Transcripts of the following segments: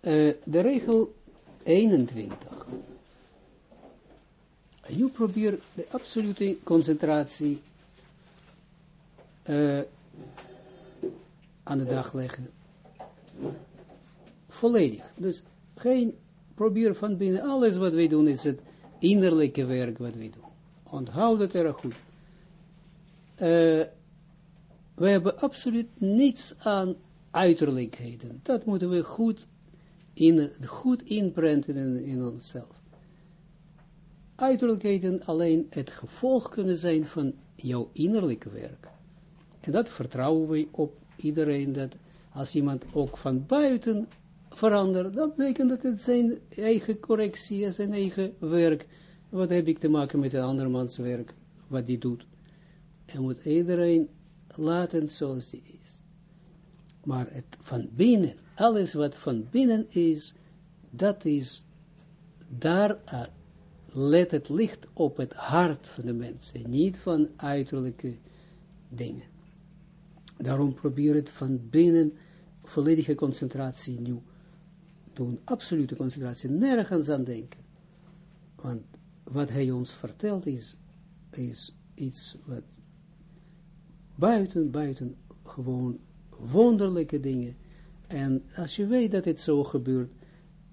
uh, de regel 21. En nu probeer de absolute concentratie uh, aan de dag leggen. Volledig. Dus geen, probeer van binnen, alles wat wij doen is het innerlijke werk wat wij doen. Onthoud het erg goed. Uh, we hebben absoluut niets aan uiterlijkheden. Dat moeten we goed, in, goed inprenten in, in onszelf. Uiterlijkheden alleen het gevolg kunnen zijn van jouw innerlijke werk. En dat vertrouwen we op iedereen, dat als iemand ook van buiten verandert, dan betekent dat het zijn eigen correctie, zijn eigen werk. Wat heb ik te maken met een andermans werk, wat die doet. En moet iedereen laten zoals die is. Maar het van binnen, alles wat van binnen is, dat is, daar uh, let het licht op het hart van de mensen, niet van uiterlijke dingen. Daarom probeer het van binnen volledige concentratie nu doen, absolute concentratie, nergens aan denken. Want wat hij ons vertelt is, is iets wat buiten, buiten gewoon wonderlijke dingen. En als je weet dat het zo gebeurt,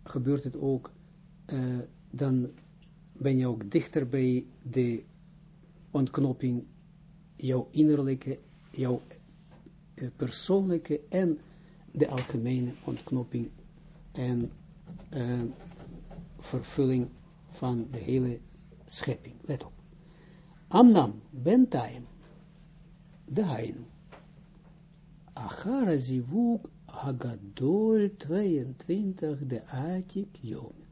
gebeurt het ook, uh, dan ben je ook dichter bij de ontknoping, jouw innerlijke, jouw uh, persoonlijke en de algemene ontknoping en uh, vervulling van de hele schepping. Let op. Amnam, bentaim, Dainu. Achara zivuk hagadol 22 de atik jomen.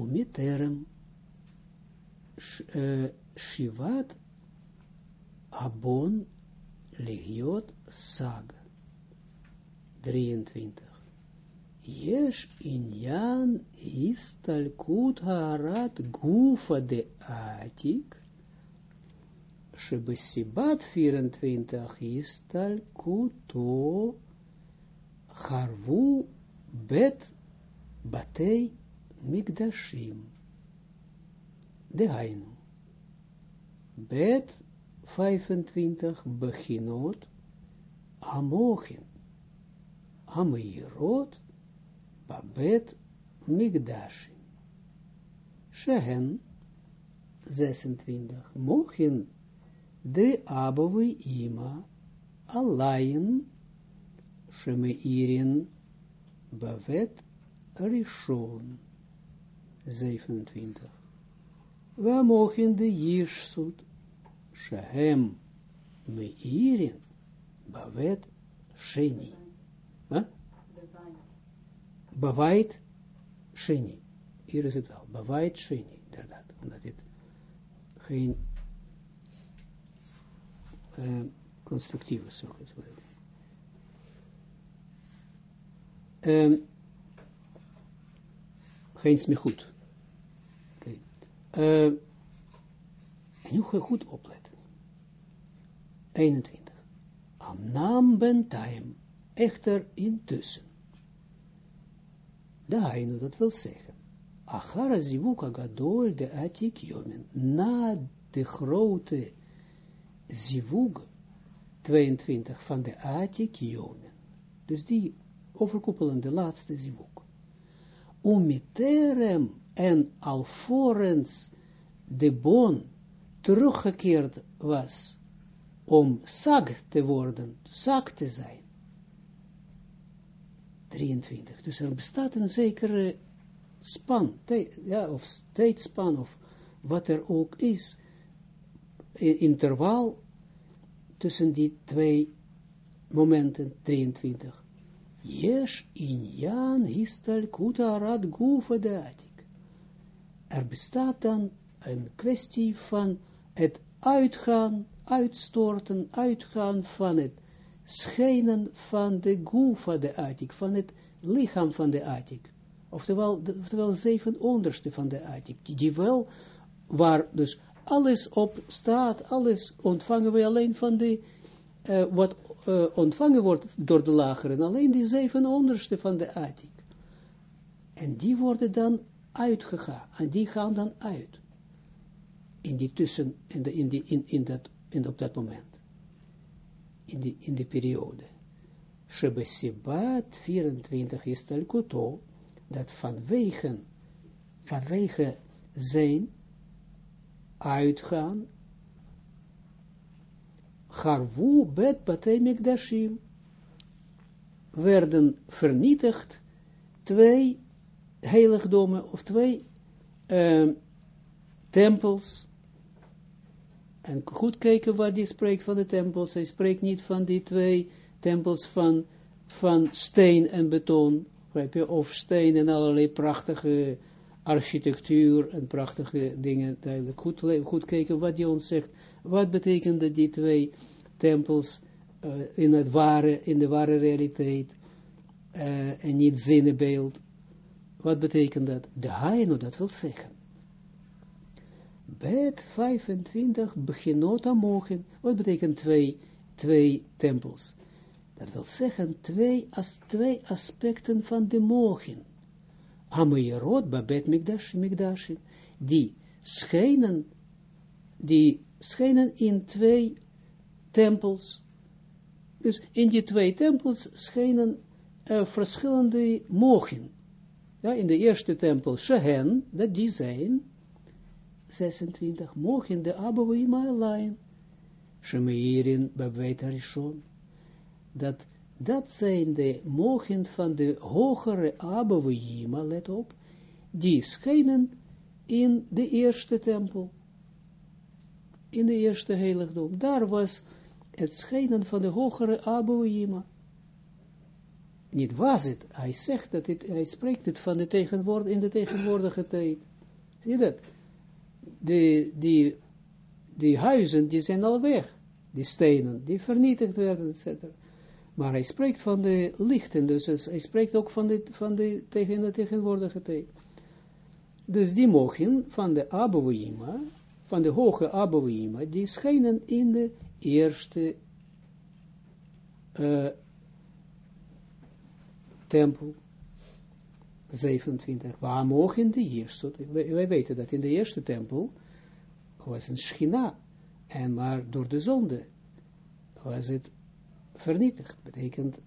Umiterem shivat abon legiot saga. 23. Yesh inyan istalkut harat gufa de atik Shebesibat 24 is talkuto harvu bet batei migdashim. De hainu. Bet 25 beginot amochin. Ameirot babet migdashim. Shehen 26 mochin de abovi ima, alayin, shemeirin, bavet, rishon, 27. We mogen de jirsut, shehem, meirin, bavet, sheni. Bavait, sheni. Hier is het wel, bavait, sheni, inderdaad, omdat dit geen constructieve zorg. Um, geen smichut. Oké. Okay. Uh, nu ga goed opletten. 21. Amnam bentaim. Echter intussen. Dainu, dat wil zeggen. Achara zivuka gadol de atik jomen. Na de grote zivug 22 van de Atik Jomen. Dus die overkoepelende laatste zivug. Umiterem en alvorens de bon teruggekeerd was om sag te worden, sag te zijn. 23. Dus er bestaat een zekere span, ja, of tijdspan, of wat er ook is, interval tussen die twee momenten, 23. Yesh inyan histal kuta rad gufa atik. Er bestaat dan een kwestie van het uitgaan, uitstorten, uitgaan van het schijnen van de gufa de atik, van het lichaam van de atik. Oftewel, de, oftewel zeven onderste van de atik, die, die wel, waar dus alles op staat, alles ontvangen we alleen van de uh, wat uh, ontvangen wordt door de lagere, alleen die zeven onderste van de attic. En die worden dan uitgegaan, en die gaan dan uit. In die tussen, in, de, in, die, in, in, dat, in op dat moment. In die, in die periode. Shebesibat 24 is telkuto, dat vanwege, vanwege zijn uitgaan, Harvu bet batei mikdashim, werden vernietigd twee heiligdommen, of twee tempels, en goed kijken wat hij spreekt van de tempels, hij spreekt niet van die twee tempels van, van steen en beton, of steen en allerlei prachtige architectuur en prachtige dingen, duidelijk goed, goed kijken wat hij ons zegt, wat betekent dat die twee tempels uh, in, het ware, in de ware realiteit uh, en niet zinnenbeeld. Wat betekent dat? De Haino, dat wil zeggen. Bet 25 beginota mogen. Wat betekent twee, twee tempels? Dat wil zeggen twee, as, twee aspecten van de mogen. Amayerot, Babet Mikdash, Mikdashin, die schijnen, die schijnen in twee tempels. Dus in die twee tempels schijnen er verschillende mogen. Ja, in de eerste tempel, Shehen, dat die zijn, 26 mogen de Abouima alleen, Shemeirin Babweit Arishon, dat, dat zijn de mogen van de hogere Abouima, let op, die schijnen in de eerste tempel, in de eerste heiligdom. Daar was het schijnen van de hogere Abouima. Niet was het, hij zegt dat het, hij spreekt het van de tegenwoordig, in de tegenwoordige tijd. Zie je dat? Die, die huizen, die zijn al weg. Die stenen, die vernietigd werden, etc. Maar hij spreekt van de lichten, dus hij spreekt ook van de, van de, tegen de tegenwoordige tijd. Dus die mogen van de Abouima, van de hoge Abouima, die schijnen in de eerste uh, tempel, 27, waar mogen de eerste, wij, weten dat in de eerste tempel was een schina, en maar door de zonde was het vernietigd, betekent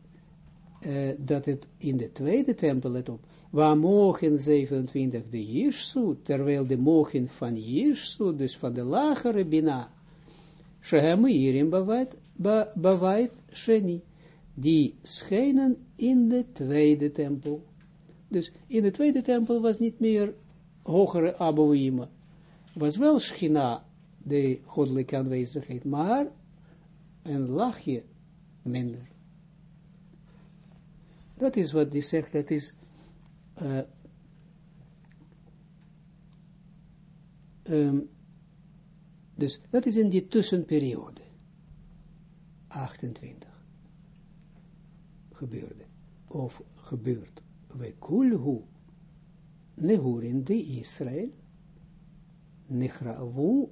uh, dat het in de tweede tempel, let op, waar mogen 27 de Jirsut, terwijl de mogen van Jirsut, dus van de lagere Bina, Shehem Irim Bavait Sheni, die schijnen in de tweede tempel. Dus in de tweede tempel was niet meer hogere Abouima, was wel Schina, de goddelijke aanwezigheid, maar een lachje minder. Dat is wat die zegt, dat is uh, um, dus dat is in die tussenperiode. 28 gebeurde, of gebeurt. We kulhu nehurin de Israël, nechravu,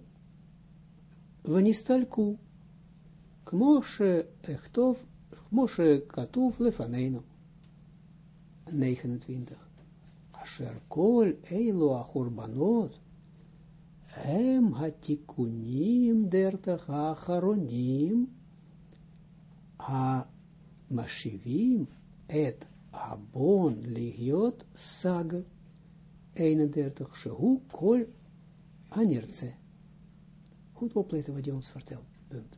ונסתלקו, כמו שאכתוב, כמו שכתוב לפנינו. 29. אשר כל אלו החורבנות הם התיקונים דרך האחרונים המשיבים את הבון להיות סג 31, שהוא כל הנרצה. Goed opletten wat je ons vertelt. Punt.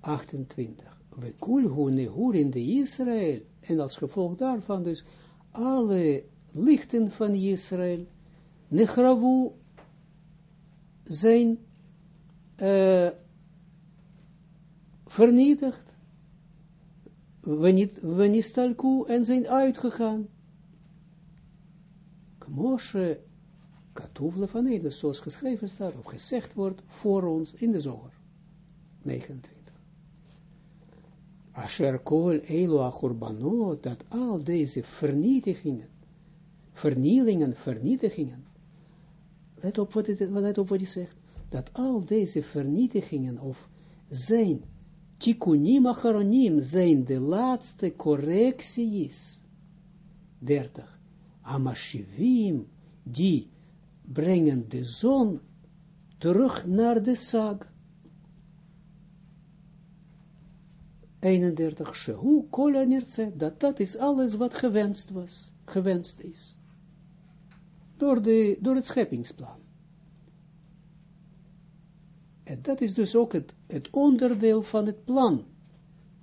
28. We kulhu nehur in de Israël. En als gevolg daarvan dus alle lichten van Israël. Nechravu zijn uh, vernietigd, wenistalku en zijn uitgegaan. Kmoshe katuvle van Ede, zoals geschreven staat, of gezegd wordt voor ons in de zoger. 29. Asher kol elo achurbanot, dat al deze vernietigingen, vernielingen, vernietigingen, let op wat, het, op wat hij zegt, dat al deze vernietigingen of zijn tikunim acharonim zijn de laatste correcties. 30. Amashivim, die brengen de zon terug naar de sag. 31. Shehu kola nirtze, dat dat is alles wat gewenst was, gewenst is. Door, de, door het scheppingsplan. En dat is dus ook het, het onderdeel van het plan.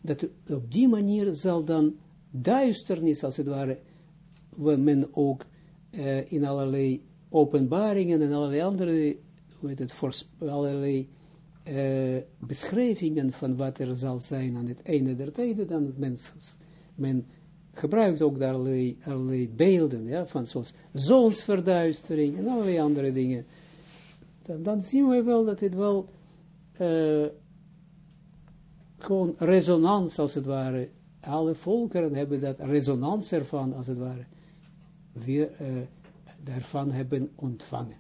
Dat op die manier zal dan duisternis, als het ware, men ook uh, in allerlei openbaringen en allerlei andere, hoe heet het, allerlei uh, beschrijvingen van wat er zal zijn aan het einde der tijden, dan het mens, men gebruikt ook allerlei, allerlei beelden, ja, van zoals zonsverduistering en allerlei andere dingen. Dan, dan zien we wel dat het wel uh, gewoon resonans als het ware, alle volkeren hebben dat resonans ervan als het ware, weer uh, daarvan hebben ontvangen.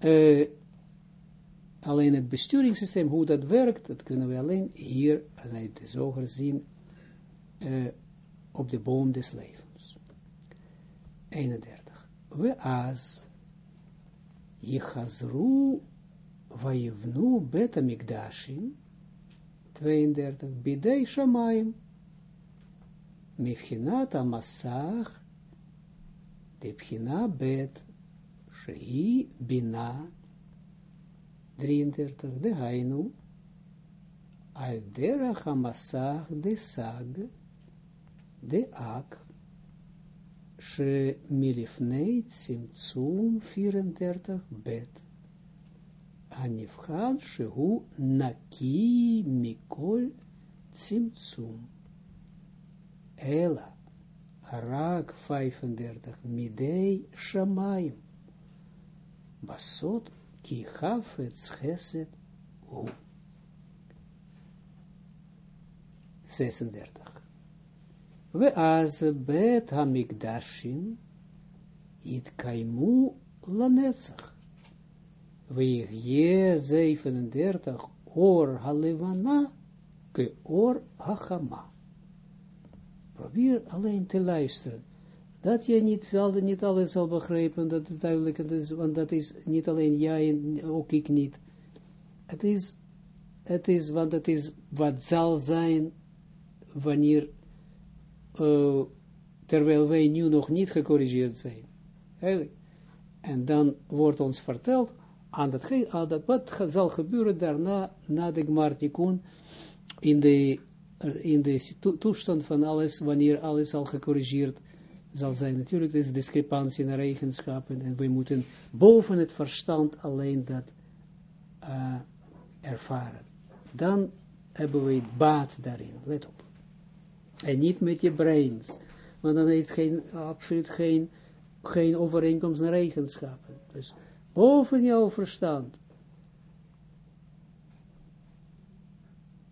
Uh, alleen het besturingssysteem, hoe dat werkt, dat kunnen we alleen hier, uit de zoger zien, uh, op de boom des levens. 31. We as, Jechazru Vayivnu bet amigdashim, 32, bidei shamayim, mifchinat amasach, depchina bet, shehi bina, 33, de hainu, al derach amasach de sag, de ak, she milifnei tzimtzum 34 bet. Anifhan shehu naki mikol tzimtzum. Ela, rak 35, midei shamayim. Basot ki hafetz chesed hu. 36. We az bet hamikdashin it kaimu lanetzach. Weeg 37 or halevana ke or hachama. Probeer alleen te luisteren. Dat je niet, niet alles zal begrijpen, dat het duidelijk is, want dat is niet alleen jij en ook ik niet. Het is, het is, want het is wat zal zijn wanneer, uh, terwijl wij nu nog niet gecorrigeerd zijn. En dan wordt ons verteld, aan dat, aan dat wat zal gebeuren daarna, na de Gmartikun, in de, in de toestand van alles, wanneer alles al gecorrigeerd zal zijn. Natuurlijk is discrepantie naar eigenschappen en we moeten boven het verstand alleen dat uh, ervaren. Dan hebben we het baat daarin, let op. En niet met je brains, want dan heeft geen, absoluut geen, geen overeenkomst naar eigenschappen. Dus boven jouw verstand.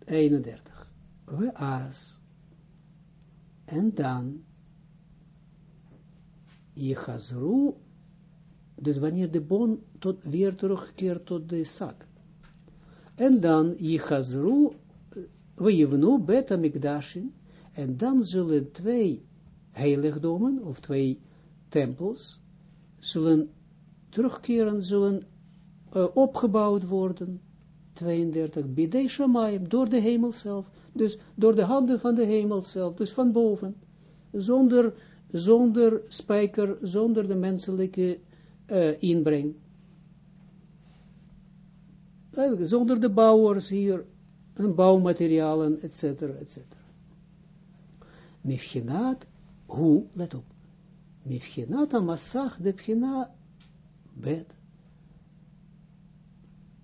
31. We as. En dan, je gazru, dus wanneer de bon tot, weer terugkeert tot de zak. En dan, je gazru, we jevnu beta mikdashin, en dan zullen twee heiligdomen, of twee tempels, zullen terugkeren zullen opgebouwd worden, 32, bidei shamayim, door de hemel zelf, dus door de handen van de hemel zelf, dus van boven, zonder, zonder spijker, zonder de menselijke uh, inbreng. Zonder de bouwers hier, en bouwmaterialen, etc. etc. Mifchinat, hoe, let op, Mifchinat amassach de pchina bet.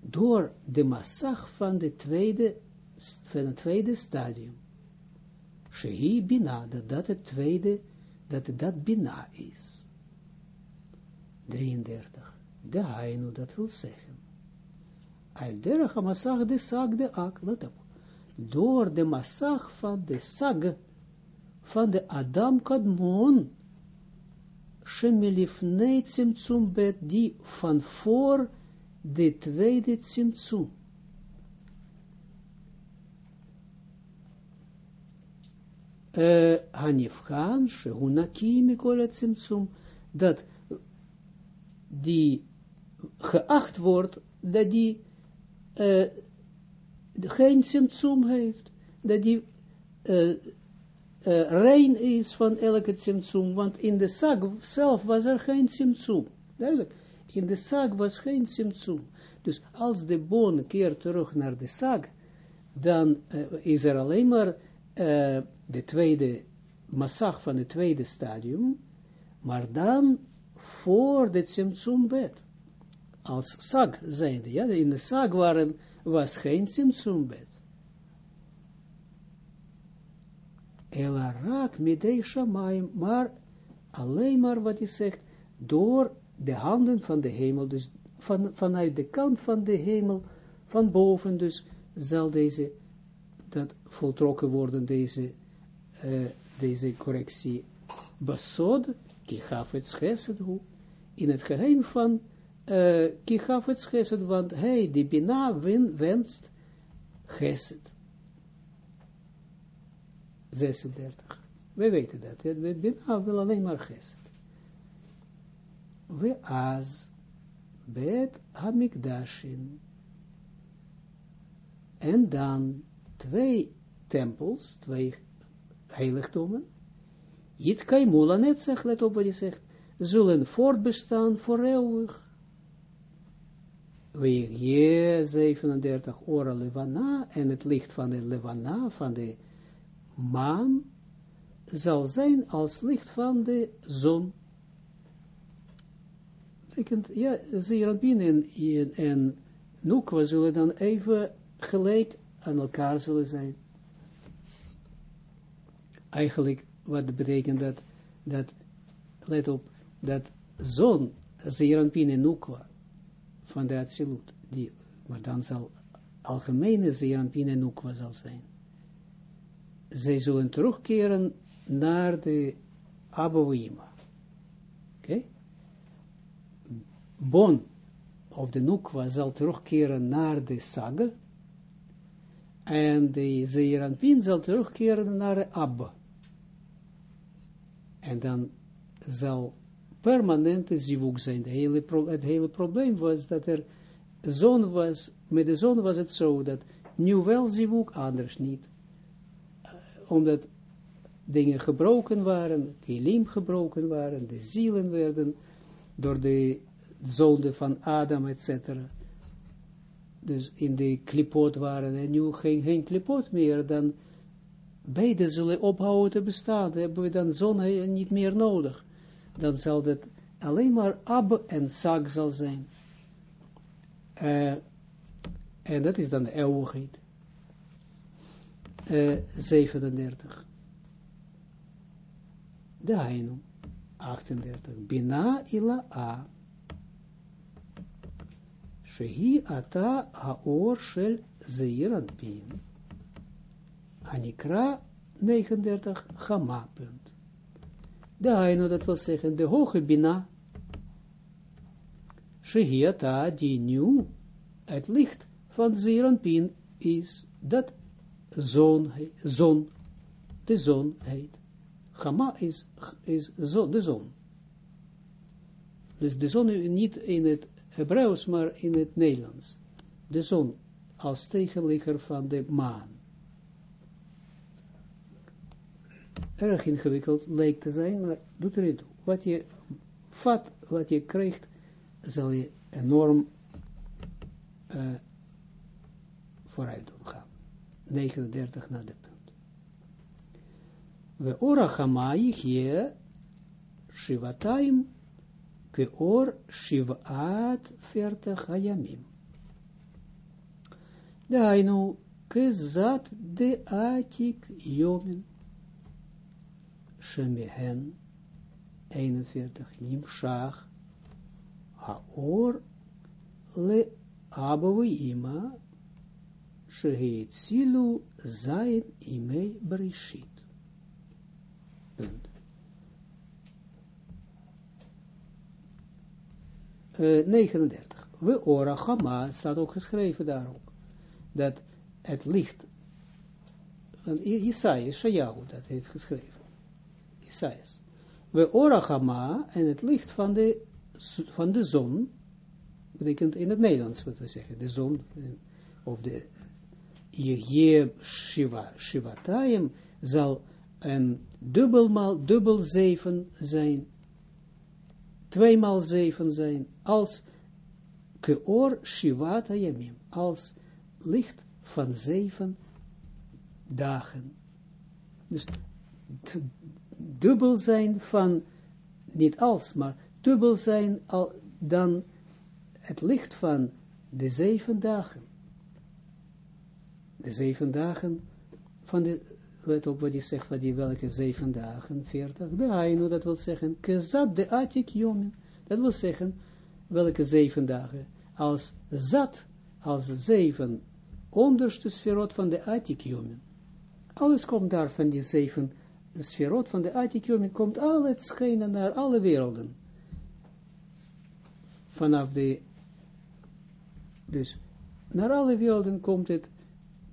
Door de massag van, de tweede, van het tweede stadium. Shehi bina, dat dat het tweede, dat dat bina is. 33. De hainu, dat wil zeggen. Al derach massag de sag de ak, let op. Door de massag van de sag, van de Adam Kadmon, Shemelifnei Tsimtsum bet, die van voor de tweede Tsimtsum. Hanifgaan, shehunaki mikol tzimtzum, dat die geacht wordt, dat die uh, geen tzimtzum heeft, dat die uh, uh, rein is van elke tzimtzum, want in de zak zelf was er geen tzimtzum, duidelijk, in de zak was geen tzimtzum, dus als de boon keert terug naar de zak, dan uh, is er alleen maar uh, de tweede massag van het tweede stadium, maar dan voor de Tsimtsumbed. Als sag zijnde, ja, in de sag waren, was geen Tsimtsumbed. Ela raak midei maar alleen maar wat hij zegt, door de handen van de hemel, dus van, vanuit de kant van de hemel, van boven, dus zal deze, dat voltrokken worden, deze, uh, deze correctie, basod, ki gaf het schesed hoe, in het geheim van uh, ki gaf het chesed, want hij, die Bina, win, wenst chesed. 36. We weten dat. De Bina wil alleen maar chesed. We az bet hamikdashin. En dan twee tempels, twee heiligdommen. Jit kaimula zegt, let op wat je zegt zullen voortbestaan voor eeuwig. je 37 ora levana en het licht van de levana, van de maan, zal zijn als licht van de zon. Betekent, ja, Zeranpien en, en, en Nukwa zullen dan even gelijk aan elkaar zullen zijn. Eigenlijk, wat betekent dat, dat, let op, dat zo'n Zeranpin en Nukwa van de Atsilut, die, maar dan zal algemene Zeranpin en Nukwa zal zijn. Zij zullen terugkeren naar de Abouima. Oké? Bon of de Nukwa zal terugkeren naar de Saga. En de Zeranpin zal terugkeren naar Abba. En dan zal permanente zivuk zijn. hele het hele probleem was dat er zon was, met de zon was het zo, dat nu wel zivuk, anders niet. Uh, omdat dingen gebroken waren, kilim gebroken waren, de zielen werden door de zonde van Adam, etc. Dus in de klipot waren en nu geen, geen klipot meer, dan beide zullen ophouden te bestaan, hebben we dan zon niet meer nodig dan zal dat alleen maar ab en sag zal zijn. Uh, en dat is dan de eeuwigheid. Uh, 37. De Hainu. 38. Bina ila a. Shehi ata haor shel zeiran pin. Anikra 39. Chama punt. De Haino, dat wil zeggen, de hoge Bina, Shehiata, die nu het licht van Zeranpin is, dat zon, zon, de zon heet. Chama is, is zon, de zon. Dus de zon niet in het Hebreeuws, maar in het Nederlands. De zon als tegenligger van de maan. erg ingewikkeld lijkt te zijn, maar doet er niet toe. Wat je vat, wat je krijgt, zal je enorm uh, vooruit gaan. 39 naar de punt. We ora chamai hier shivataim ke or shivat fertig hayamim. Dainu kezat de atik yomin shemehen 41 nimshach haor le abawi ima sheheit silu zain imei berishit. Punt. Uh, 39. We ora chama staat ook geschreven daar ook. Dat het licht Isaiah, Shayahu, dat heeft geschreven. Isaiah. We orachama, en het licht van de, van de zon, betekent in het Nederlands wat we zeggen, de zon, of de Yehye Shiva, Shivatayim, zal een dubbelmaal, dubbel zeven zijn, tweemaal zeven zijn, als keor Shivata Yamim, als licht van zeven dagen. Dus dubbel zijn van, niet als, maar dubbel zijn al, dan het licht van de zeven dagen. De zeven dagen van de, let op wat hij zegt, van die welke zeven dagen, veertig, de Ainu, dat wil zeggen, kezat de atik dat wil zeggen, welke zeven dagen, als zat, als zeven onderste sferot van de atik. Alles komt daar van die zeven sferot van de atik jomen, komt al het schijnen naar alle werelden. Vanaf de, dus, naar alle werelden komt het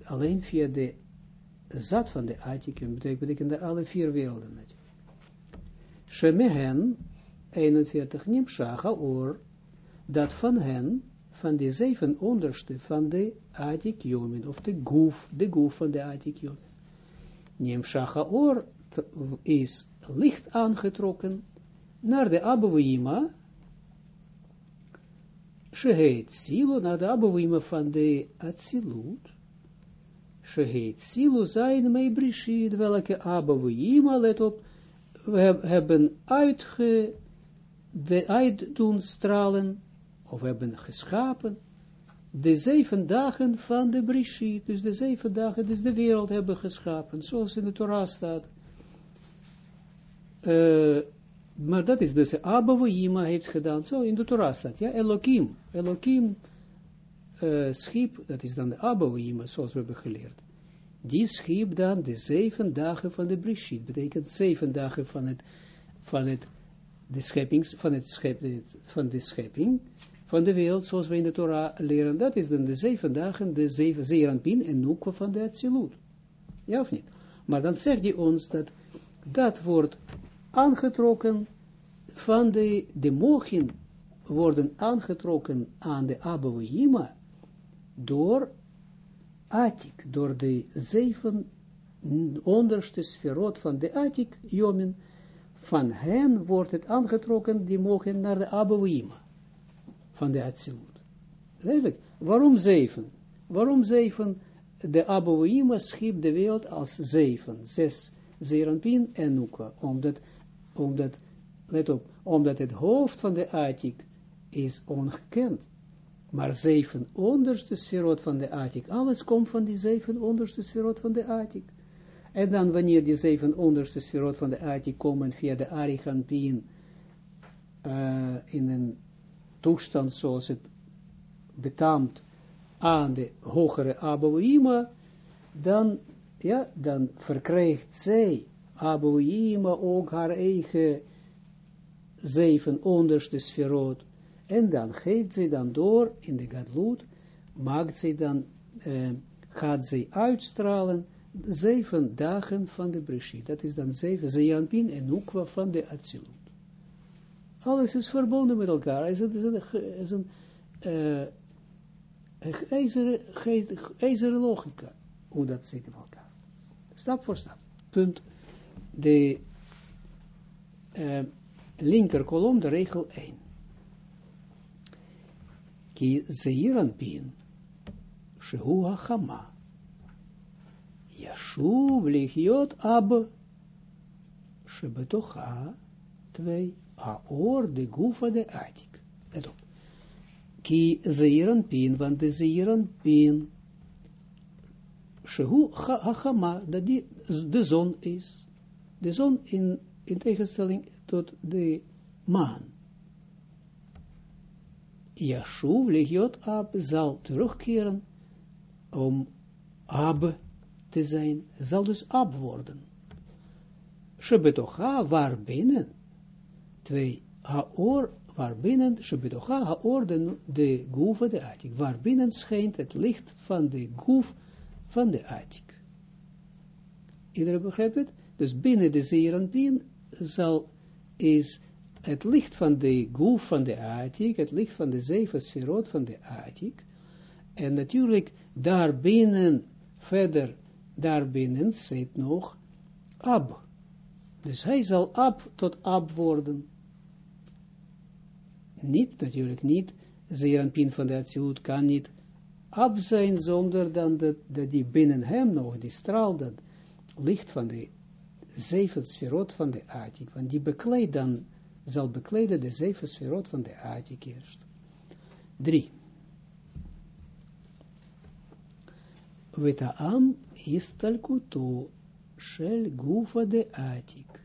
alleen via de zat van de Atikum, betekent, alle vier werelden. Shemehen, 41, Nimshacha oor, dat van hen, van de zeven onderste van de Atikyomen, of de goef, de goef van de Atikyomen. Nimshacha oor is licht aangetrokken naar de Abouima, Sheheet Silo, naar de Abouima van de Atsilut, Sheheet Silu zijn mei brishid, welke Abouima, let op, we hebben uitge, de uit doen stralen, of hebben geschapen, de zeven dagen van de Brishit, dus de zeven dagen, dus de wereld hebben geschapen, zoals in de Torah staat. Uh, maar dat is dus Abouima heeft gedaan, zo in de Torah staat, ja, Elohim, Elohim uh, schiep, dat is dan de Abouima, zoals we hebben geleerd. Die schiep dan de zeven dagen van de Brishit, betekent zeven dagen van het, van het, de scheppings, van het schep, van de schepping, van de wereld, zoals we in de Torah leren, dat is dan de zeven dagen, de zeven zeeranpin en nukwa van de Atsilut. Ja of niet? Maar dan zegt hij ons dat dat wordt aangetrokken van de, de mogen worden aangetrokken aan de Abouhima door Atik, door de zeven onderste sferot van de Atik, Jomen, van hen wordt het aangetrokken, die mogen naar de Abouhima van de Atsilut. Waarom zeven? Waarom zeven? De Abouhima schiep de wereld als zeven, zes, Zeranpin en Nukwa, omdat, omdat, let op, omdat het hoofd van de Atik is ongekend. Maar zeven onderste sferot van de Atik, alles komt van die zeven onderste sferot van de Atik. En dan wanneer die zeven onderste sferot van de Atik komen via de Ariganpin uh, in een toestand zoals het betaamt aan de hogere Abouima, dan, ja, dan verkrijgt zij, Abouima, ook haar eigen zeven onderste sferot en dan geeft zij dan door in de gadloed, maakt zij dan, uh, gaat zij uitstralen, zeven dagen van de Brishit. Dat is dan zeven, Zeyanpin en Nukwa van de Atsilut. Alles is verbonden met elkaar. Het is een, is een, uh, ijzeren, ijzeren logica, hoe dat zit in elkaar. Stap voor stap. Punt. De uh, linker kolom, de regel 1 ki zeiran pin, shehu hachama, yashuv lichiot ab, shebetocha, twee, aor de gufa de atik. Let. Ki zeiran pin, want de zeiran pin, shehu hachama, dat die de zon is. De zon in, in tegenstelling tot de maan. Yashuv legiot ab zal terugkeren om ab te zijn, zal dus ab worden. Shebetocha waar binnen, twee, haor waar binnen, Shebetocha haor de, de goeve de atik, waar binnen schijnt het licht van de goef van de atik. Iedereen begrijpt het? Dus binnen de Zeeranpien zal, is het licht van de goef van de Atik, het licht van de zeven van de Atik, en natuurlijk daarbinnen, verder daarbinnen zit nog Ab. Dus hij zal Ab tot Ab worden. Niet, natuurlijk niet, Zeeranpien van de Atsilut kan niet Ab zijn zonder dan dat, die binnen hem nog, die straal, dat licht van de zeven van de Atik, want die bekleedt dan, zal bekleden de zeven sferot van de Atik eerst. Drie. Wetaam istalkuto shel gufa de Atik.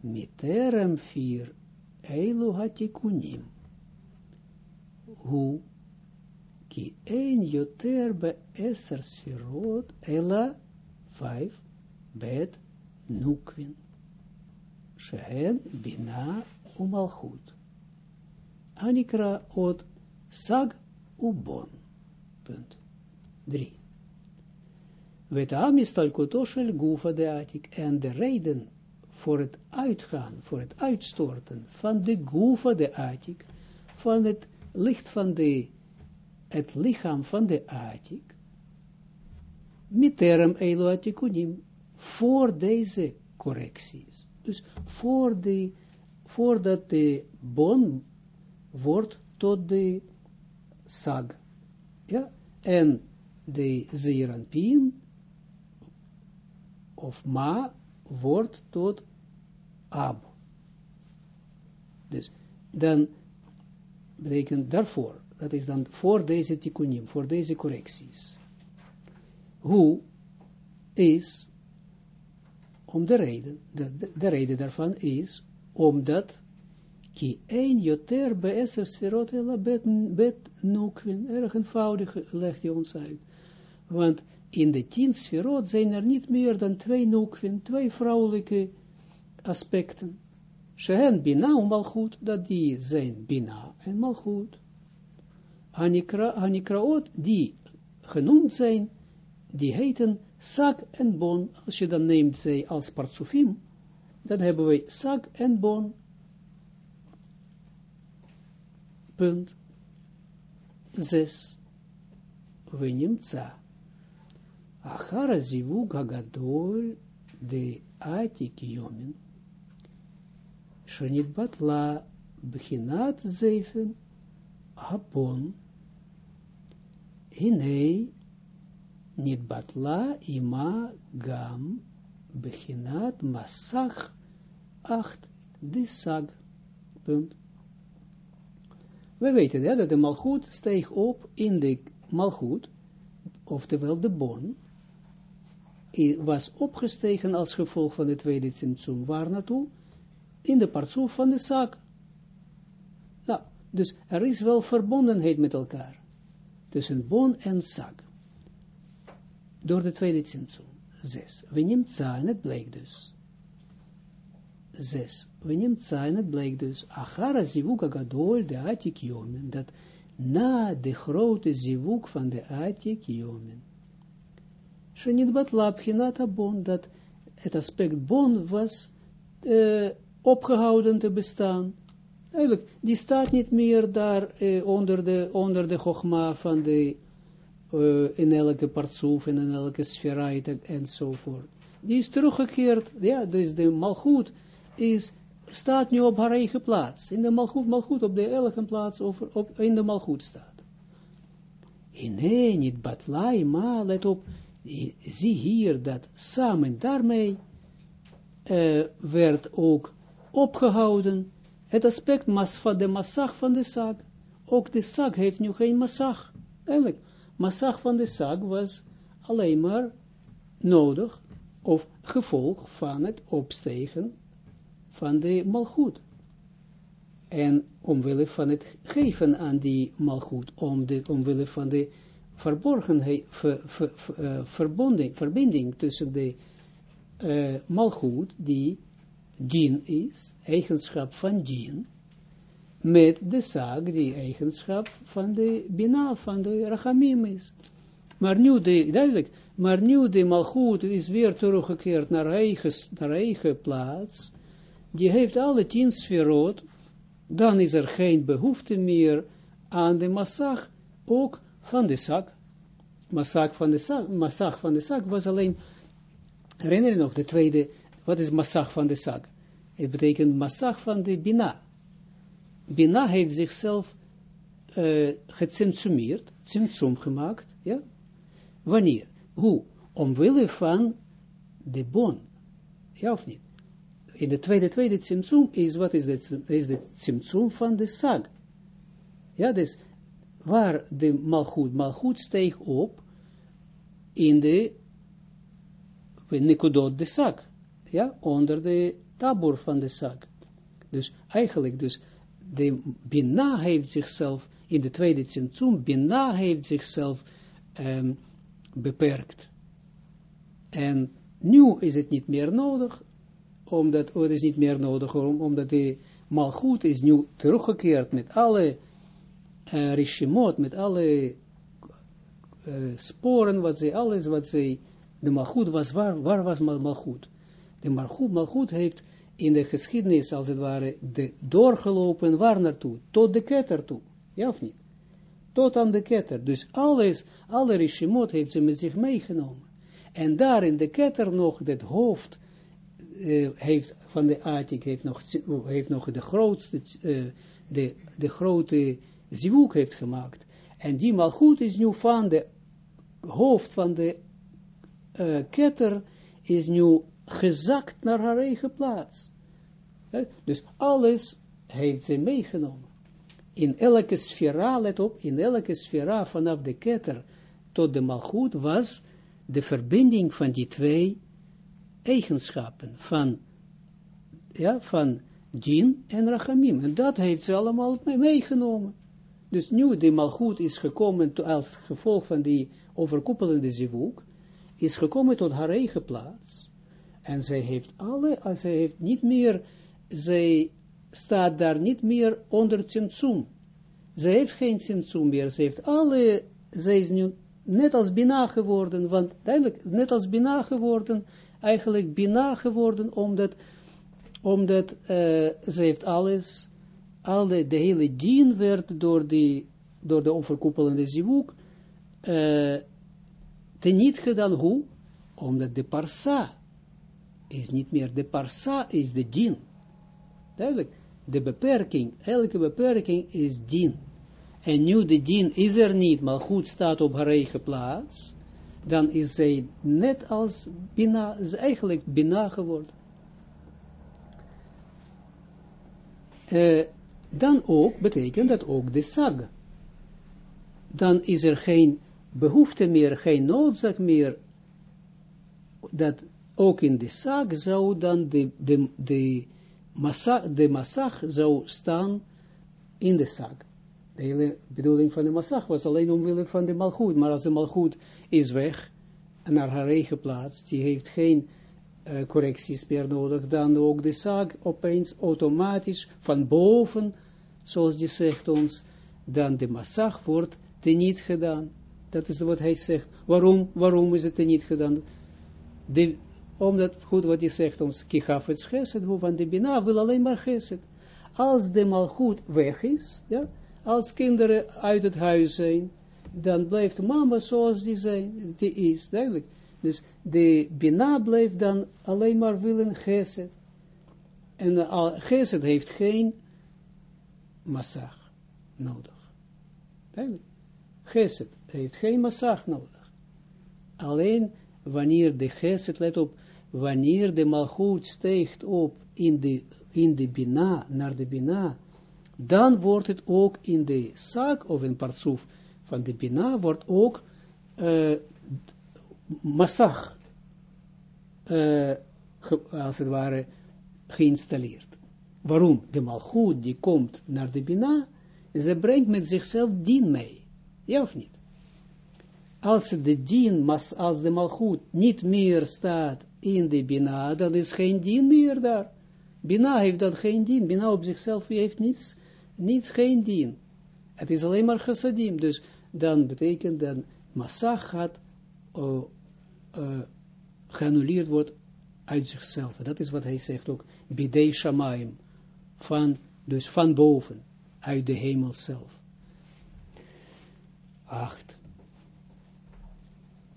Miterem fir eilu hatikunim. Hu ki een joter be eser sferot ela vijf bet nukvin. Shehen bina umalchut. Anikra od sag ubon. Punt. Drie. Wetaam is talkotoshel gufa de atik. En de reden voor het uitgaan, voor het uitstorten van de gufa de atik, van het licht van de, het lichaam van de atik, miterem elo atikunim, voor deze correcties. Dus voor de, voordat de bon wordt tot de sag. Ja, en de zeeranpien, of ma, wordt tot ab. Dus dan betekent daarvoor, dat is dan voor deze tikkunim, voor deze correcties. Hoe is om de reden, de, de, de reden daarvan is, omdat ki een joter beeser sferot ela bet, bet nukvin, erg eenvoudig legt hij ons uit. Want in de tien sferot zijn er niet meer dan twee nukvin, twee vrouwelijke aspecten. Shehen bina en malchut, dat die zijn bina en malchut. Hanikra, hanikraot, die genoemd zijn, die heten Sak en bon, als je dan neemt zij als partsofim, dan hebben we sak en bon. Punt. Zes. We nimtza. Achara zivug hagadol de atik yomin. Shanit batla bechinat zeven hapon. Hinei niet batla ima gam bechinat masach acht de sag. Punt. We weten ja, dat de malgoed steeg op in de malgoed, oftewel de bon, was opgestegen als gevolg van de tweede tzimtzum. Waar naartoe? In de partsoef van de zak. Nou, dus er is wel verbondenheid met elkaar. Tussen bon en zak door de tweede tzimtzum. Zes. We neemt zijn, het bleek dus. Zes. We neemt zijn, het bleek dus. Achara zivuk agadol de atik jomen. Dat na de grote zivuk van de atik jomen. Shenit batla pchinata bon. Dat het aspect bon was uh, opgehouden te bestaan. Eigenlijk, die staat niet meer daar uh, onder de, onder de chogma van de uh, in elke partsoef en in elke sfera enzovoort. Die is teruggekeerd, ja, dus de malgoed is, staat nu op haar eigen plaats. In de malgoed, malgoed op de elke plaats over, op, in de malgoed staat. Nee, niet batlai, maar let op, zie hier dat samen daarmee uh, werd ook opgehouden het aspect mas van de massag van de zak. Ook de zak heeft nu geen massag. Eigenlijk, massag van de zak was alleen maar nodig of gevolg van het opstegen van de malgoed. En omwille van het geven aan die malgoed, om de, omwille van de verborgenheid, ver, uh, verbinding tussen de uh, malgoed, die dien is, eigenschap van dien, met de zaak die eigenschap van de bina, van de rachamim is. Maar nu, de, duidelijk, maar nu de malgoed is weer teruggekeerd naar eigen, naar eigen plaats, die heeft alle tien sferot, dan is er geen behoefte meer aan de massag, ook van de zak. Massag van de zak, massag van de zak was alleen, herinner je nog, de tweede, wat is massag van de zak? Het betekent massag van de bina. Bina heeft zichzelf uh, getsimtsumeerd, tsimtsum gemaakt, ja? Wanneer? Hoe? Omwille van de bon. Ja of niet? In de tweede, tweede tsimtsum is, wat is de, is van de sag. Ja, dus waar de malgoed, malgoed steeg op in de Nikodot de sag. Ja, onder de tabor van de sag. Dus eigenlijk, dus de Bina heeft zichzelf, in de tweede centrum, Bina heeft zichzelf um, beperkt. En nu is het niet meer nodig, omdat, oh, het is niet meer nodig, omdat de malgoed is nu teruggekeerd met alle uh, rishimot, met alle uh, sporen, wat zij, alles wat zij, de malgoed was, waar, waar was malgoed? De malgoed, malgoed heeft in de geschiedenis, als het ware, de, doorgelopen waar naartoe? Tot de ketter toe. Ja of niet? Tot aan de ketter. Dus alles, alle rishimot heeft ze met zich meegenomen. En daar in de ketter nog, het hoofd uh, heeft, van de Atik heeft nog, heeft nog de grootste, uh, de, de grote zivuk heeft gemaakt. En die malgoed is nu van de hoofd van de uh, ketter, is nu gezakt naar haar eigen plaats. Dus alles heeft ze meegenomen. In elke sfera, let op, in elke sfera vanaf de ketter tot de malgoed was de verbinding van die twee eigenschappen, van, ja, van djinn en rachamim. En dat heeft ze allemaal meegenomen. Dus nu de malgoed is gekomen als gevolg van die overkoepelende zivuk, is gekomen tot haar eigen plaats. En zij heeft alle, zij heeft niet meer, zij staat daar niet meer onder Tsimtsum. Zij heeft geen Tsimtsum meer, zij heeft alle, zij is nu net als Bina geworden, want duidelijk, net als Bina geworden, eigenlijk Bina geworden, omdat, omdat uh, zij heeft alles, alle, de hele dien werd door, die, door de overkoepelende zivuk, uh, teniet gedaan, hoe? Omdat de parsa is niet meer de parsa, is de dien. Duidelijk, de beperking, elke beperking is dien. En nu de dien is er niet, maar goed staat op haar eigen plaats, dan is zij net als bina, is eigenlijk bina geworden. Uh, dan ook, betekent dat ook de sag. Dan is er geen behoefte meer, geen noodzaak meer, dat ook in de sag zou dan de, de, de, de massag zou staan in de sag. De hele bedoeling van de massag was alleen omwille van de malgoed, maar als de malgoed is weg, naar haar eigen plaats, die heeft geen uh, correcties meer nodig, dan ook de sag opeens automatisch van boven, zoals die zegt ons, dan de massag wordt niet gedaan. Dat is wat hij zegt. Waarom, waarom is het niet gedaan? De, omdat, goed wat hij zegt ons, kichaf het geset, van de bina wil alleen maar geset. Als de malgoed weg is, ja, als kinderen uit het huis zijn, dan blijft mama zoals die, zijn, die is, duidelijk. Dus de bina blijft dan alleen maar willen geset. En uh, geset heeft geen massag nodig. Duidelijk. Geset heeft geen massag nodig. Alleen wanneer de geset, let op, wanneer de malgoed steekt op in de, in de bina, naar de bina, dan wordt het ook in de zaak of in partsoef van de bina, wordt ook uh, als het ware, geïnstalleerd. Waarom? De malgoed die komt naar de bina, ze brengt met zichzelf dien mee. Ja of niet? Als de dien, als de malgoed niet meer staat in de bina, dan is geen dien meer daar. Bina heeft dan geen dien. Bina op zichzelf heeft niets, niets geen dien. Het is alleen maar chassadim. Dus dan betekent dan, massa gaat uh, geannuleerd wordt uit zichzelf. Dat is wat hij zegt ook, bidei shamayim, van, dus van boven, uit de hemel zelf. Acht.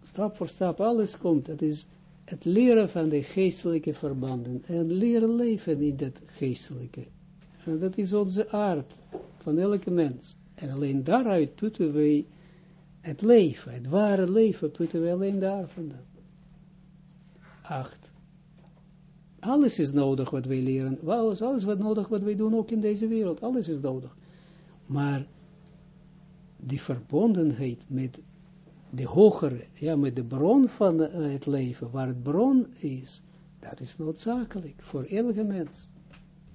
Stap voor stap, alles komt. Het is het leren van de geestelijke verbanden. En leren leven in dat geestelijke. En dat is onze aard van elke mens. En alleen daaruit putten wij het leven, het ware leven, putten wij alleen daar vandaan. Acht. Alles is nodig wat wij leren. Alles, alles wat nodig wat wij doen ook in deze wereld. Alles is nodig. Maar die verbondenheid met de hogere, ja, met de bron van eh, het leven, waar het bron is, dat is noodzakelijk voor elke mens.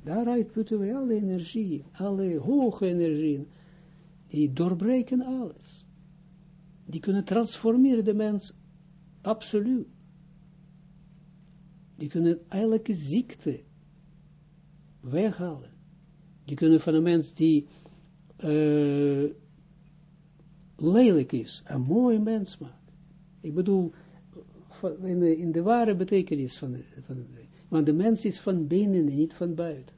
Daaruit putten we alle energie, alle hoge energieën, die doorbreken alles. Die kunnen transformeren de mens absoluut. Die kunnen elke ziekte weghalen. Die kunnen van een mens die uh, lelijk is, een mooi mens maken. Ik bedoel, in de, in de ware betekenis van, van want de mens is van binnen en niet van buiten.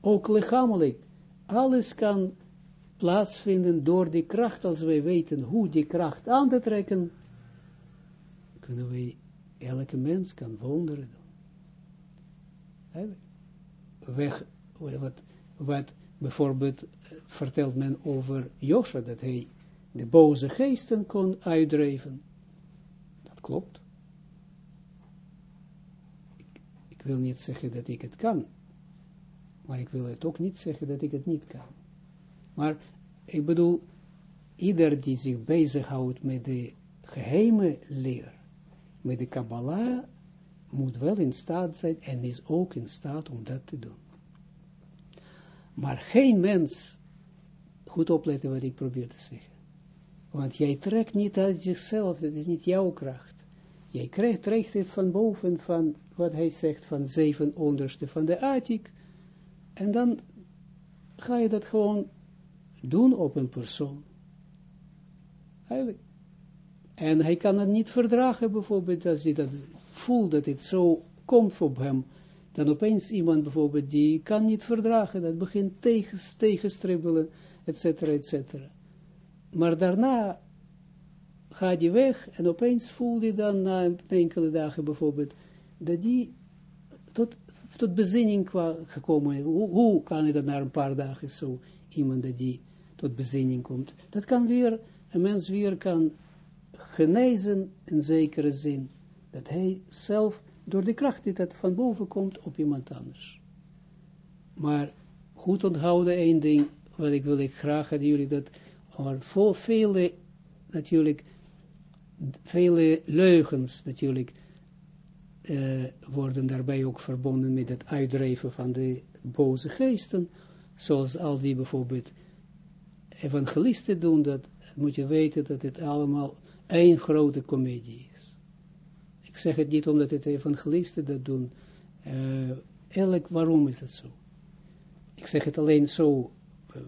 Ook lichamelijk, alles kan plaatsvinden door die kracht, als wij weten hoe die kracht aan te trekken, kunnen wij, elke mens kan wonderen doen. Weg, wat, wat bijvoorbeeld eh, vertelt men over Josha, dat hij de boze geesten kon uitdrijven. Dat klopt. Ik, ik, wil niet zeggen dat ik het kan, maar ik wil het ook niet zeggen dat ik het niet kan. Maar ik bedoel, ieder die zich bezighoudt met de geheime leer, met de Kabbalah, moet wel in staat zijn en is ook in staat om dat te doen. Maar geen mens, goed opletten wat ik probeer te zeggen. Want jij trekt niet uit zichzelf, dat is niet jouw kracht. Jij krijgt, trekt het van boven, van wat hij zegt, van zeven onderste van de attic. En dan ga je dat gewoon doen op een persoon. Eigenlijk. En hij kan het niet verdragen, bijvoorbeeld, als hij dat voelt, dat het zo komt op hem, dan opeens iemand bijvoorbeeld, die kan niet verdragen, dat begint tegen, tegenstribbelen, et cetera, et cetera. Maar daarna gaat hij weg, en opeens voelt hij dan, na enkele dagen bijvoorbeeld, dat die tot, tot bezinning gekomen hoe, hoe kan hij dat na een paar dagen zo, iemand dat die tot bezinning komt. Dat kan weer, een mens weer kan genezen in zekere zin, dat hij zelf, door de kracht die dat van boven komt, op iemand anders. Maar goed onthouden één ding, wat ik wil ik graag aan jullie, dat er voor vele, natuurlijk, vele leugens, natuurlijk, uh, worden daarbij ook verbonden met het uitdrijven van de boze geesten, zoals al die bijvoorbeeld evangelisten doen dat, moet je weten dat het allemaal één grote komedie is. Ik zeg het niet omdat het evangelisten dat doen. Uh, elk, waarom is dat zo? Ik zeg het alleen zo, uh,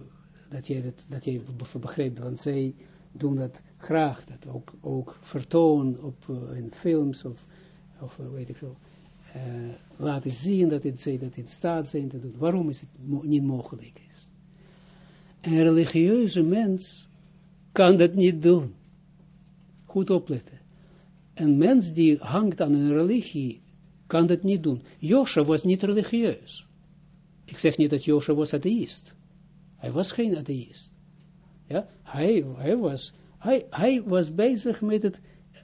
dat je dat, dat je begrijpt, want zij doen dat graag, dat ook, ook vertonen op, uh, in films of, of weet ik veel, laten zien dat het, dat het staat zijn te doen. Waarom is het niet mogelijk? Een religieuze mens kan dat niet doen. Goed opletten. Een mens die hangt aan een religie, kan dat niet doen. Josha was niet religieus. Ik zeg niet dat Josha was atheïst. Hij was geen atheïst. Ja, hij, hij, was, hij, hij was bezig met het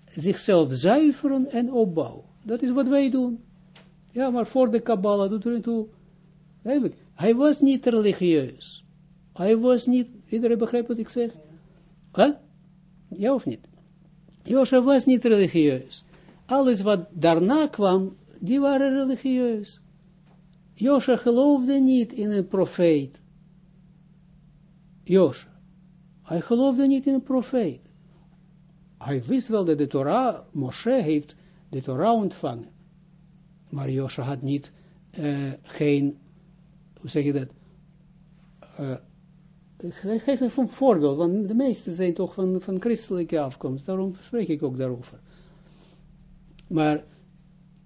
zichzelf zuiveren en opbouwen. Dat is wat wij doen. Ja, maar voor de Kabbalah doet er toe. Hij was niet religieus. Hij was niet, iedereen begrijpt wat ik zeg? Huh? Ja of niet? Josha was niet religieus. Alles wat daarna kwam, die waren religieus. Josha geloofde niet in een profeet. Josha. Hij geloofde niet in een profeet. Hij wist wel dat de Torah, Moshe heeft de Torah ontvangen. Maar Josha had niet, uh, geen, hoe zeg je dat, uh, ik geef een voorbeeld, want de meeste zijn toch van, van christelijke afkomst, daarom spreek ik ook daarover. Maar,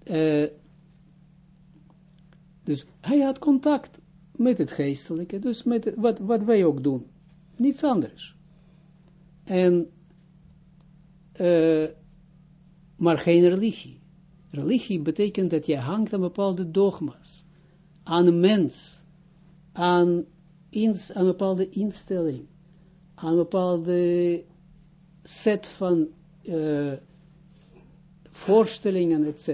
uh, dus hij had contact met het geestelijke, dus met wat, wat wij ook doen. Niets anders. En, uh, maar geen religie. Religie betekent dat je hangt aan bepaalde dogma's, aan een mens, aan, ins, aan een bepaalde instelling, aan een bepaalde set van uh, voorstellingen, etc.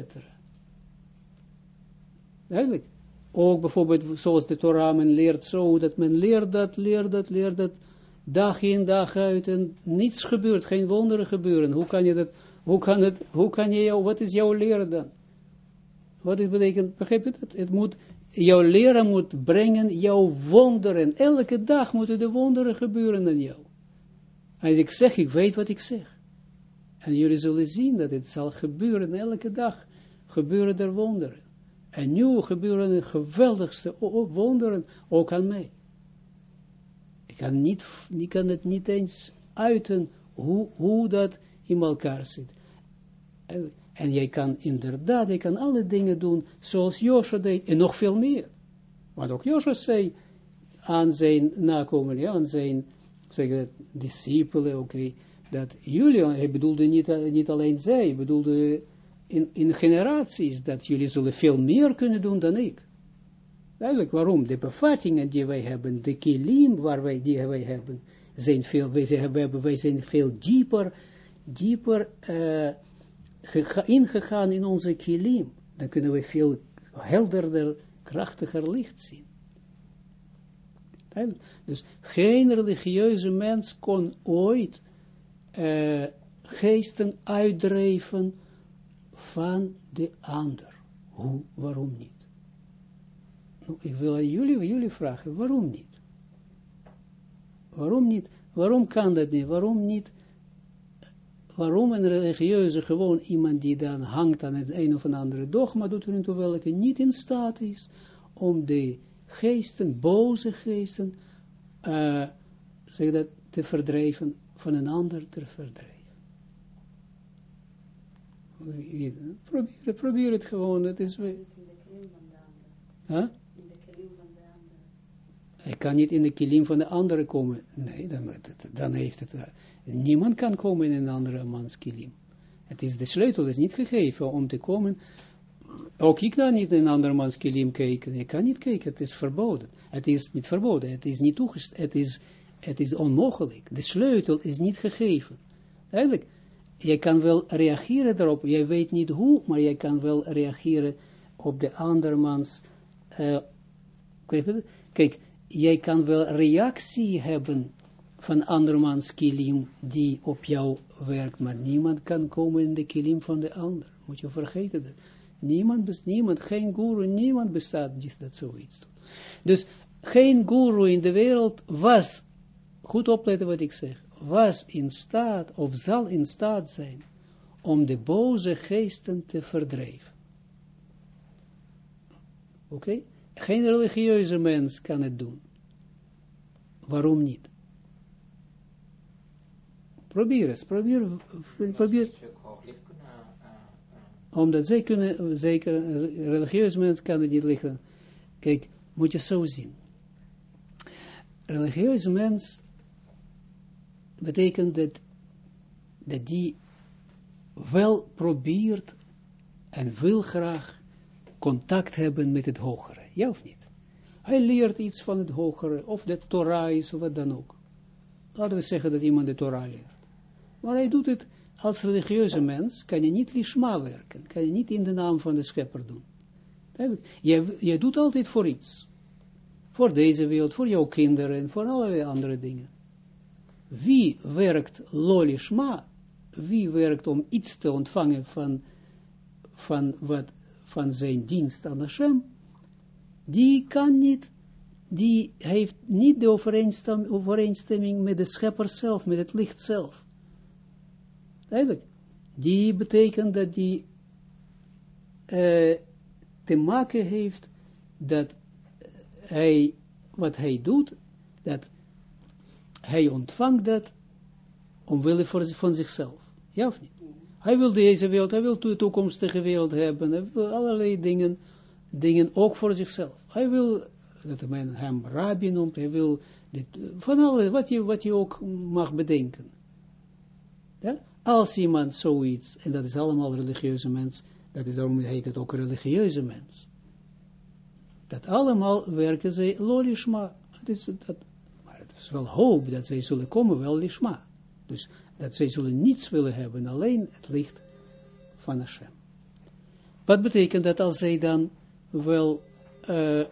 Eigenlijk. Ook bijvoorbeeld zoals de Torah men leert zo, dat men leert dat, leert dat, leert dat, dag in, dag uit, en niets gebeurt, geen wonderen gebeuren. Hoe kan je dat, hoe kan het, hoe kan je jou, wat is jouw leren dan? Wat het betekent, begrijp je dat? Het moet, jouw leren moet brengen jouw wonderen. Elke dag moeten de wonderen gebeuren aan jou. En ik zeg, ik weet wat ik zeg. En jullie zullen zien dat het zal gebeuren, elke dag gebeuren er wonderen. En nu gebeuren de geweldigste wonderen ook aan mij. Ik kan, niet, ik kan het niet eens uiten hoe, hoe dat in elkaar zit. En jij kan inderdaad, je kan alle dingen doen zoals Joshua deed en nog veel meer. Wat ook Joshua zei aan zijn nakomelingen, aan zijn discipelen, oké, dat jullie, hij bedoelde niet, niet alleen zij, hij bedoelde in, in generaties, dat jullie zullen veel meer kunnen doen dan ik. Eigenlijk, waarom? De bevattingen die wij hebben, de kilim waar wij, die wij hebben, zijn veel, wij zijn, wij zijn veel dieper, dieper uh, ingegaan in onze kilim. Dan kunnen we veel helderder, krachtiger licht zien. Dus geen religieuze mens kon ooit uh, geesten uitdrijven van de ander. Hoe, waarom niet? Nou, ik wil aan jullie, jullie vragen, waarom niet? Waarom niet? Waarom kan dat niet? Waarom niet? Waarom een religieuze gewoon iemand die dan hangt aan het een of andere dogma doet erin, terwijl welke niet in staat is om de geesten, boze geesten, uh, zeg dat, te verdrijven, van een ander te verdrijven. Probeer, probeer het gewoon, het is... Huh? Hij kan niet in de kilim van de andere komen. Nee, dan, dan heeft het... Uh, niemand kan komen in een andere mans kilim. Het is, de sleutel is niet gegeven om te komen ook ik kan niet in een andermans kilim kijken. Ik kan niet kijken, het is verboden. Het is niet verboden, het is niet toegestaan, het is, het is onmogelijk. De sleutel is niet gegeven. Eigenlijk, je kan wel reageren daarop, jij weet niet hoe, maar je kan wel reageren op de andermans, uh, kijk, jij kan wel reactie hebben van andermans kilim die op jou werkt, maar niemand kan komen in de kilim van de ander. Moet je vergeten dat. Niemand, niemand, geen guru, niemand bestaat die dat zoiets doet. Dus geen guru in de wereld was, goed opletten wat ik zeg, was in staat, of zal in staat zijn, om de boze geesten te verdrijven. Oké? Geen religieuze mens kan het doen. Waarom niet? Probeer eens, probeer, probeer omdat zij kunnen, zeker, religieuze mensen kan het niet liggen. Kijk, moet je zo zien. Religieuze mens betekent dat, dat die wel probeert en wil graag contact hebben met het hogere, ja of niet? Hij leert iets van het hogere, of de Torah is, of wat dan ook. Laten we zeggen dat iemand de Torah leert. Maar hij doet het als religieuze mens kan je niet lishma werken, kan je niet in de naam van de schepper doen. Je, je doet altijd voor iets. Voor deze wereld, voor jouw kinderen en voor allerlei andere dingen. Wie werkt lolishma, wie werkt om iets te ontvangen van, van, wat, van zijn dienst aan Hashem, die kan niet, die heeft niet de overeenstemming met de schepper zelf, met het licht zelf. Eigenlijk, die betekent dat die uh, te maken heeft dat hij, wat hij doet, dat hij ontvangt dat omwille van zichzelf. Ja of niet? Hij wil deze wereld, hij wil de toekomstige wereld hebben, hij wil allerlei dingen, dingen ook voor zichzelf. Hij wil dat men hem rabbi noemt, hij wil van alles, wat je, wat je ook mag bedenken. Ja? Als iemand zoiets, en dat is allemaal religieuze mens, dat is daarom heet het ook religieuze mens. Dat allemaal werken zij lolishma. Dat is, dat, maar het is wel hoop dat zij zullen komen, wel lishma. Dus dat zij zullen niets willen hebben, alleen het licht van Hashem. Wat betekent dat als zij dan wel uh,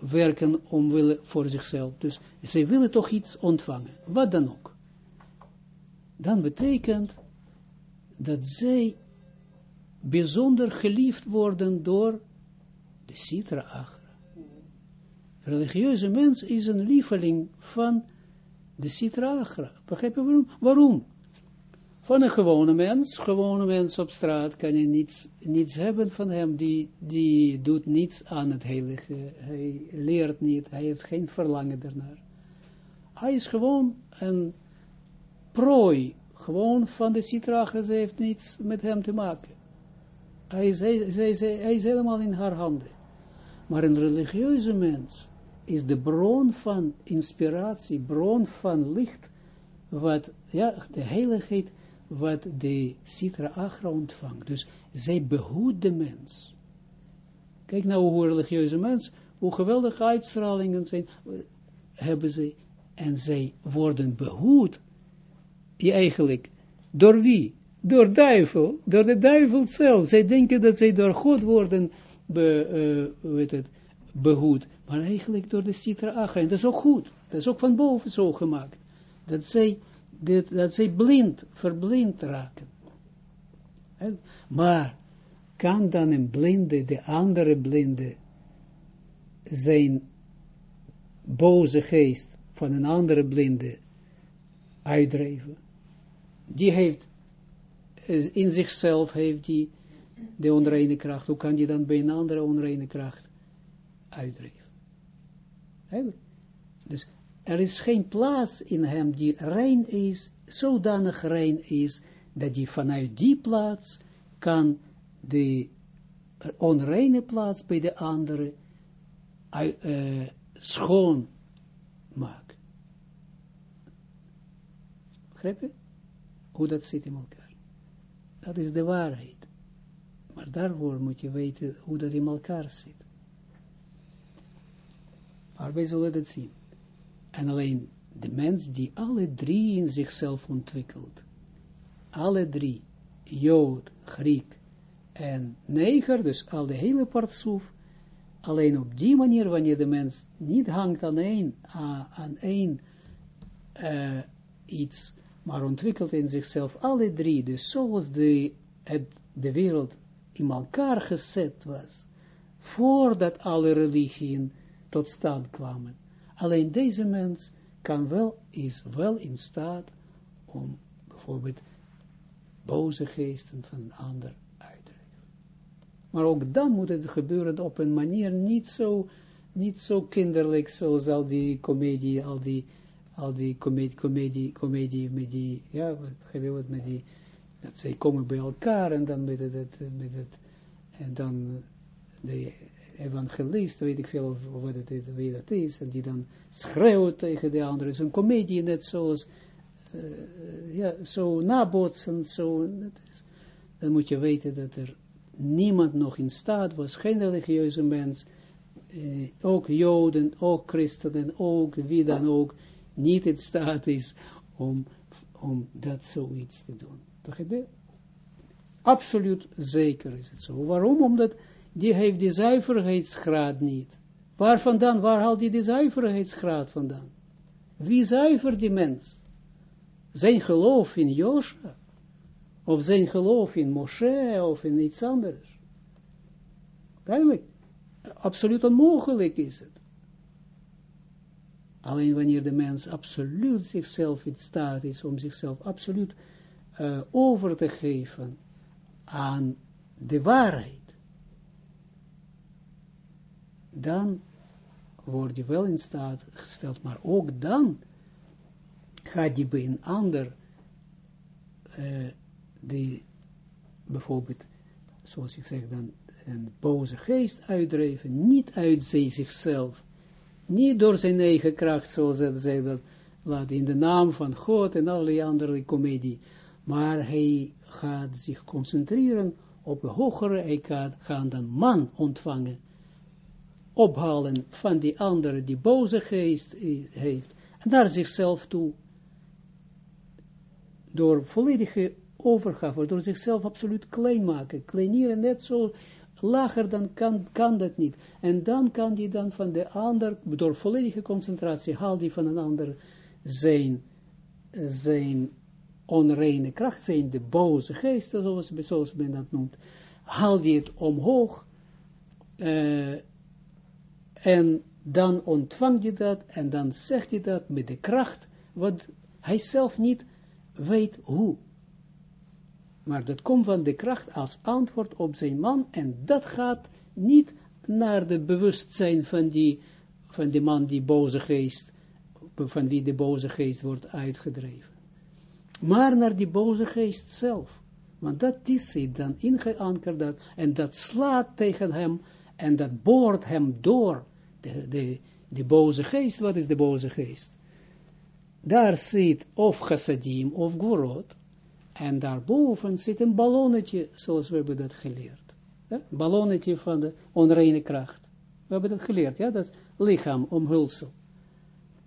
werken om willen voor zichzelf. Dus zij willen toch iets ontvangen, wat dan ook. Dan betekent dat zij bijzonder geliefd worden door de Sitra Achra. De religieuze mens is een lieveling van de Sitra Achra. Begrijp je waarom? Waarom? Van een gewone mens, gewone mens op straat, kan je niets, niets hebben van hem, die, die doet niets aan het heilige, hij leert niet, hij heeft geen verlangen daarnaar. Hij is gewoon een prooi, gewoon van de citragen, ze heeft niets met hem te maken. Hij is, hij is helemaal in haar handen. Maar een religieuze mens is de bron van inspiratie, bron van licht, wat, ja, de heiligheid, wat de Sitra Achra ontvangt. Dus zij behoedt de mens. Kijk nou hoe religieuze mens, hoe geweldige uitstralingen zijn, hebben ze, en zij worden behoed, die eigenlijk, door wie? Door duivel, door de duivel zelf. Zij denken dat zij door God worden be, weet het, behoed, maar eigenlijk door de Sitra Achra. En dat is ook goed, dat is ook van boven zo gemaakt. Dat zij dat, dat zij blind, verblind raken. Maar kan dan een blinde, de andere blinde, zijn boze geest van een andere blinde uitdrijven? Die heeft, in zichzelf heeft die de onreine kracht. Hoe kan die dan bij een andere onreine kracht uitdrijven? Dus er is geen plaats in hem die rein is, zodanig rein is, dat hij vanuit die plaats kan de onreine plaats bij de andere uh, schoon maken. Begrijp je? Hoe dat zit in elkaar. Dat is de waarheid. Maar daarvoor moet je weten hoe dat in elkaar zit. Maar wij zullen dat zien. En alleen de mens die alle drie in zichzelf ontwikkelt. Alle drie. Jood, Griek en Neger, dus al de hele partsoef. Alleen op die manier, wanneer de mens niet hangt aan één, aan één uh, iets, maar ontwikkelt in zichzelf alle drie, dus zoals de, de wereld in elkaar gezet was, voordat alle religieën tot stand kwamen Alleen deze mens kan wel, is wel in staat om bijvoorbeeld boze geesten van een ander uit te drijven. Maar ook dan moet het gebeuren op een manier niet zo, niet zo kinderlijk zoals al die comedie, al die, al die comedie, comedie, met die, ja, wat, wat met die, dat zij komen bij elkaar en dan met het, met het en dan de evangelist, weet ik veel of, wat het is, wie dat is, en die dan schreeuwt tegen de anderen. Een komedie net zoals, uh, ja, zo nabotsen, zo, dan moet je weten dat er niemand nog in staat was, geen religieuze mens, uh, ook joden, ook christenen, ook wie dan ook, niet in staat is om, om dat zoiets te doen. Begrijp je? Absoluut zeker is het zo. Waarom? Omdat die heeft die zuiverheidsgraad niet. Waar vandaan, waar haalt die zuiverheidsgraad vandaan? Wie zuivert die mens? Zijn geloof in Joshua? Of zijn geloof in Moshe of in iets anders? Duidelijk. Absoluut onmogelijk is het. Alleen wanneer de mens absoluut zichzelf in staat is om zichzelf absoluut uh, over te geven aan de waarheid dan word je wel in staat gesteld, maar ook dan gaat je bij een ander uh, de bijvoorbeeld, zoals ik zeg dan, een boze geest uitdrijven, niet uit zichzelf, niet door zijn eigen kracht, zoals zeggen, dat, laat in de naam van God en allerlei andere comedie, maar hij gaat zich concentreren op een hogere, hij gaat, dan man ontvangen, ophalen van die andere, die boze geest heeft, naar zichzelf toe, door volledige overgave, door zichzelf absoluut klein maken, kleineren, net zo lager dan kan, kan dat niet. En dan kan die dan van de ander, door volledige concentratie, haal die van een ander zijn, zijn onreine kracht, zijn de boze geesten, zoals, zoals men dat noemt, haal die het omhoog, uh, en dan ontvangt hij dat, en dan zegt hij dat met de kracht, wat hij zelf niet weet hoe. Maar dat komt van de kracht als antwoord op zijn man, en dat gaat niet naar het bewustzijn van die, van die man, die boze geest, van wie de boze geest wordt uitgedreven. Maar naar die boze geest zelf. Want dat is hij dan ingeankerd, en dat slaat tegen hem, en dat boort hem door, de, de, de boze geest, wat is de boze geest? Daar zit of chassadim of gvorot, en daarboven zit een ballonnetje, zoals we hebben dat geleerd. Ja? Ballonnetje van de onreine kracht. We hebben dat geleerd, ja, dat is lichaam, omhulsel.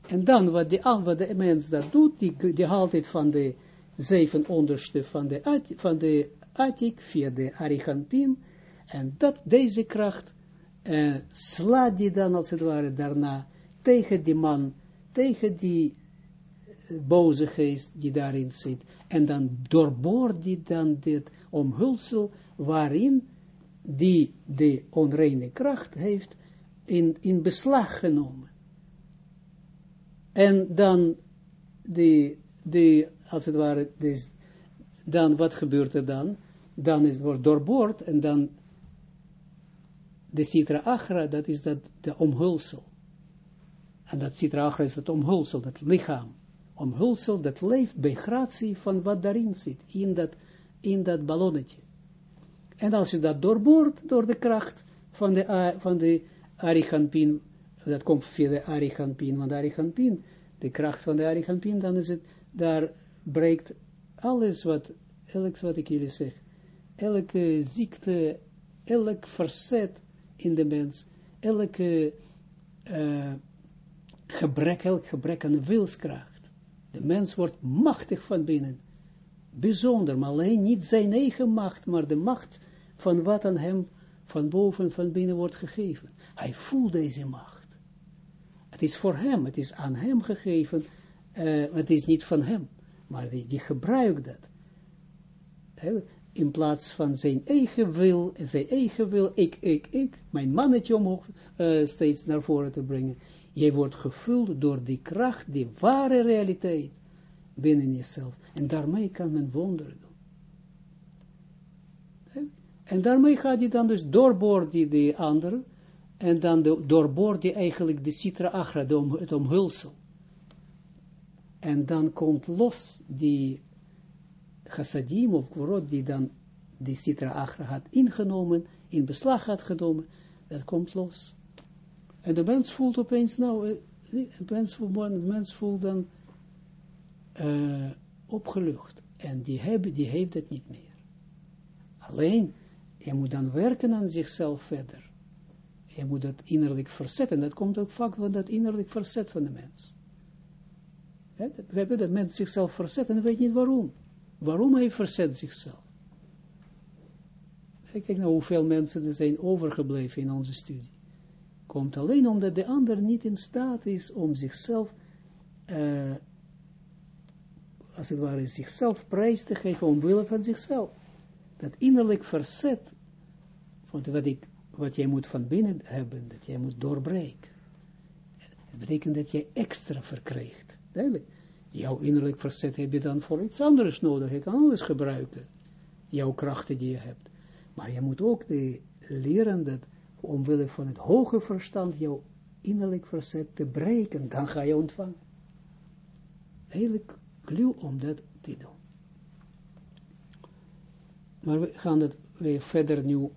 En dan, wat, die, wat de mens dat doet, die, die haalt het van de zeven onderste van de, van de Atik, via de Arichampin, en dat, deze kracht, uh, slaat die dan, als het ware, daarna, tegen die man, tegen die boze geest die daarin zit, en dan doorboort die dan dit omhulsel, waarin die de onreine kracht heeft in, in beslag genomen. En dan, de, de, als het ware, dus, dan wat gebeurt er dan? Dan is wordt doorboord en dan de citra agra, dat is dat de omhulsel. En dat citra agra is het omhulsel, dat lichaam omhulsel dat leeft bij gratie van wat daarin zit, in dat, in dat ballonnetje. En als je dat doorboort door de kracht van de, van de Arichampin, dat komt via de Arichampin, want de Arichampin, de kracht van de Arichampin, dan is het, daar breekt alles wat, elk wat ik jullie zeg, elke ziekte, elk verzet in de mens, elke uh, gebrek, elk gebrek aan wilskracht, de mens wordt machtig van binnen. Bijzonder, maar alleen niet zijn eigen macht, maar de macht van wat aan hem van boven, van binnen wordt gegeven. Hij voelt deze macht. Het is voor hem, het is aan hem gegeven, uh, het is niet van hem, maar die, die gebruikt dat. In plaats van zijn eigen wil, zijn eigen wil, ik, ik, ik, mijn mannetje omhoog uh, steeds naar voren te brengen, Jij wordt gevuld door die kracht, die ware realiteit binnen jezelf. En daarmee kan men wonderen doen. En daarmee gaat je dan dus doorboord die, die andere, en dan doorboord die eigenlijk de citra agra, de het omhulsel. En dan komt los die chassadim of kvorot, die dan die citra agra had ingenomen, in beslag had genomen, dat komt los. En de mens voelt opeens, nou, eh, de mens voelt, mens voelt dan uh, opgelucht. En die, hebben, die heeft het niet meer. Alleen, je moet dan werken aan zichzelf verder. Je moet dat innerlijk verzetten. Dat komt ook vaak van dat innerlijk verzet van de mens. He, dat, dat mens zichzelf verzet en weet niet waarom. Waarom hij verzet zichzelf. Kijk nou hoeveel mensen er zijn overgebleven in onze studie komt alleen omdat de ander niet in staat is om zichzelf, uh, als het ware, zichzelf prijs te geven omwille van zichzelf. Dat innerlijk verzet, wat, ik, wat jij moet van binnen hebben, dat jij moet doorbreken. Het betekent dat jij extra verkrijgt. Duidelijk. Jouw innerlijk verzet heb je dan voor iets anders nodig. Je kan alles gebruiken. Jouw krachten die je hebt. Maar je moet ook leren dat omwille van het hoge verstand jouw innerlijk verzet te breken, dan ga je ontvangen. Eigenlijk kluw om dat te doen. maar we gaan het weer verder nu